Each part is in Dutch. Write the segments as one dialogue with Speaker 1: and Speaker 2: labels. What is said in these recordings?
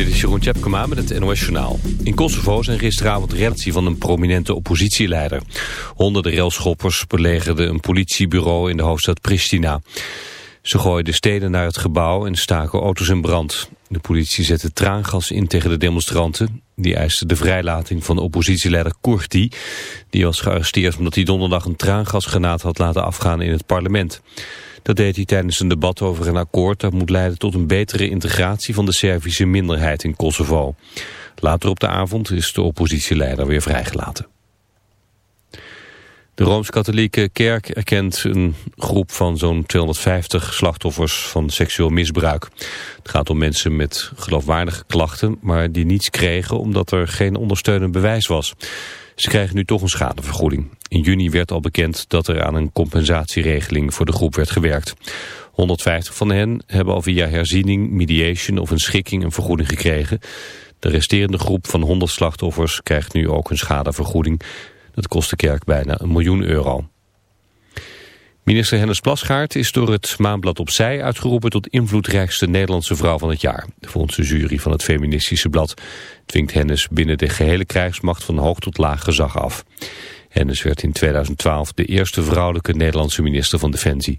Speaker 1: Dit is Jeroen Tjepkema met het NOS Journaal. In Kosovo zijn gisteravond relatie van een prominente oppositieleider. Honderden railschoppers belegerden een politiebureau in de hoofdstad Pristina. Ze gooiden steden naar het gebouw en staken auto's in brand. De politie zette traangas in tegen de demonstranten. Die eisten de vrijlating van oppositieleider Kurti. Die was gearresteerd omdat hij donderdag een traangasgranaat had laten afgaan in het parlement. Dat deed hij tijdens een debat over een akkoord dat moet leiden tot een betere integratie van de Servische minderheid in Kosovo. Later op de avond is de oppositieleider weer vrijgelaten. De Rooms-Katholieke Kerk erkent een groep van zo'n 250 slachtoffers van seksueel misbruik. Het gaat om mensen met geloofwaardige klachten, maar die niets kregen omdat er geen ondersteunend bewijs was. Ze krijgen nu toch een schadevergoeding. In juni werd al bekend dat er aan een compensatieregeling voor de groep werd gewerkt. 150 van hen hebben al via herziening, mediation of een schikking een vergoeding gekregen. De resterende groep van 100 slachtoffers krijgt nu ook een schadevergoeding. Dat kost de kerk bijna een miljoen euro. Minister Hennis Plasgaard is door het Maanblad Opzij uitgeroepen tot invloedrijkste Nederlandse vrouw van het jaar. Volgens de jury van het feministische blad dwingt Hennis binnen de gehele krijgsmacht van hoog tot laag gezag af. Hennis werd in 2012 de eerste vrouwelijke Nederlandse minister van Defensie.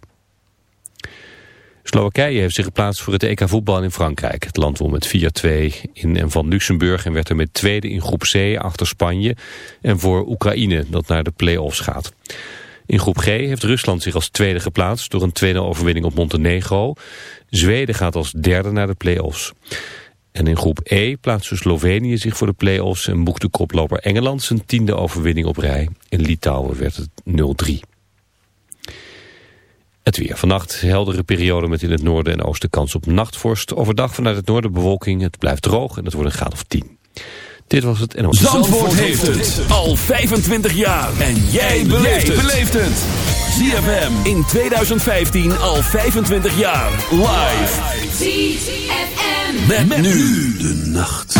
Speaker 1: Slowakije heeft zich geplaatst voor het EK voetbal in Frankrijk. Het land won met 4-2 in en van Luxemburg en werd er met tweede in groep C achter Spanje en voor Oekraïne dat naar de play-offs gaat. In groep G heeft Rusland zich als tweede geplaatst door een tweede overwinning op Montenegro. Zweden gaat als derde naar de play-offs. En in groep E plaatste Slovenië zich voor de play-offs en boekte koploper Engeland zijn tiende overwinning op rij. In Litouwen werd het 0-3. Het weer. Vannacht heldere periode met in het noorden en oosten kans op nachtvorst. Overdag vanuit het noorden bewolking. Het blijft droog en het wordt een graad of 10. Dit was het NOS.
Speaker 2: Zandvoort, Zandvoort heeft het al 25 jaar. En jij beleeft het. ZFM in 2015 al 25 jaar. Live. ZFM. Met, met nu de nacht.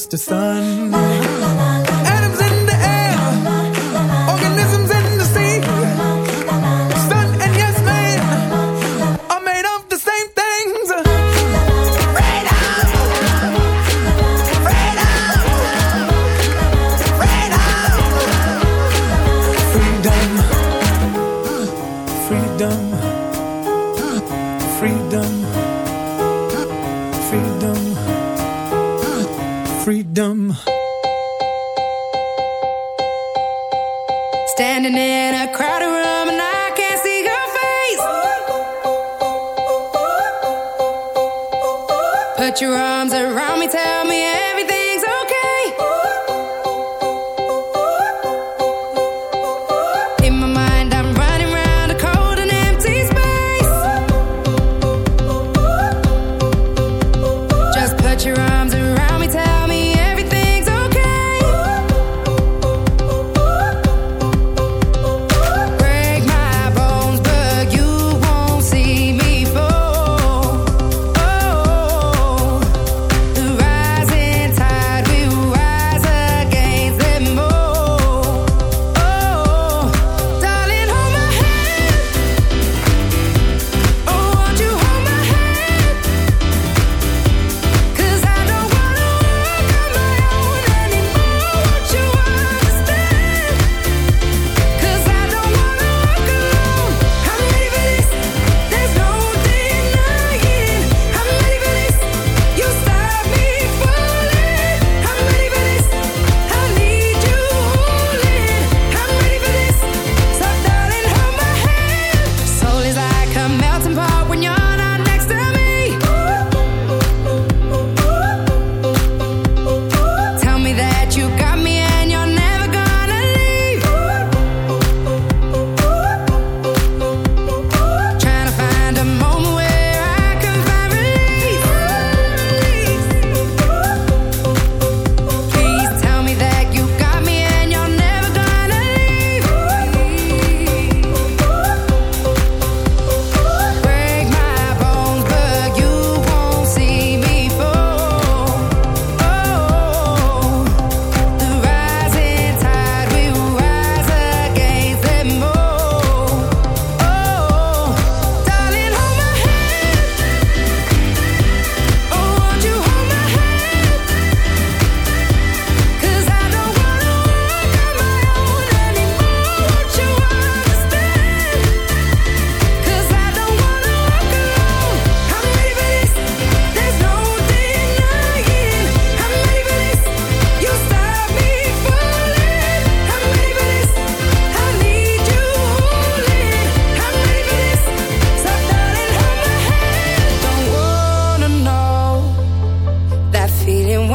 Speaker 3: just a sun.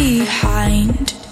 Speaker 3: behind.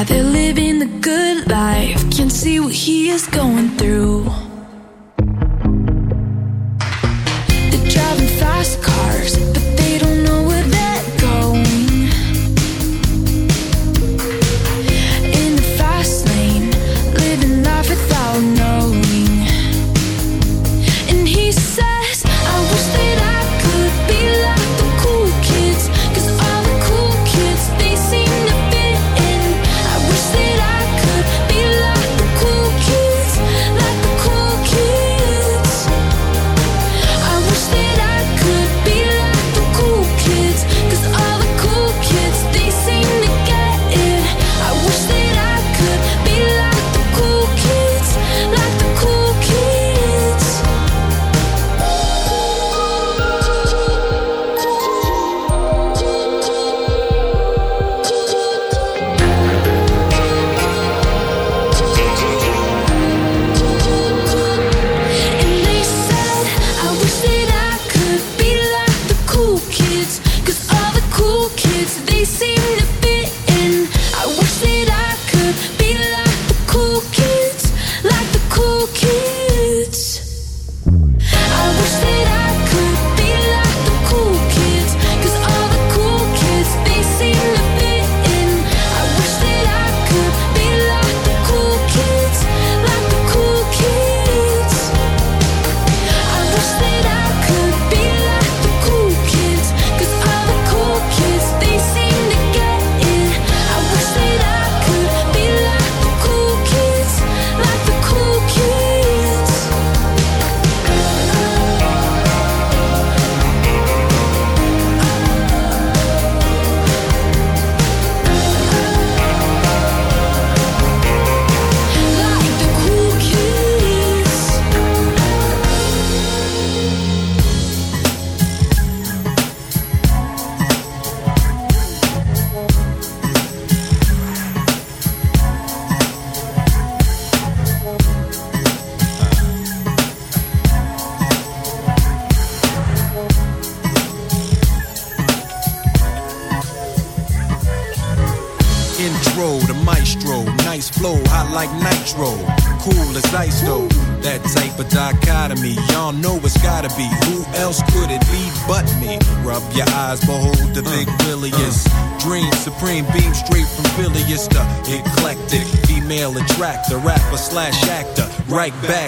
Speaker 3: rather live in the good life. Can't see what he is going through.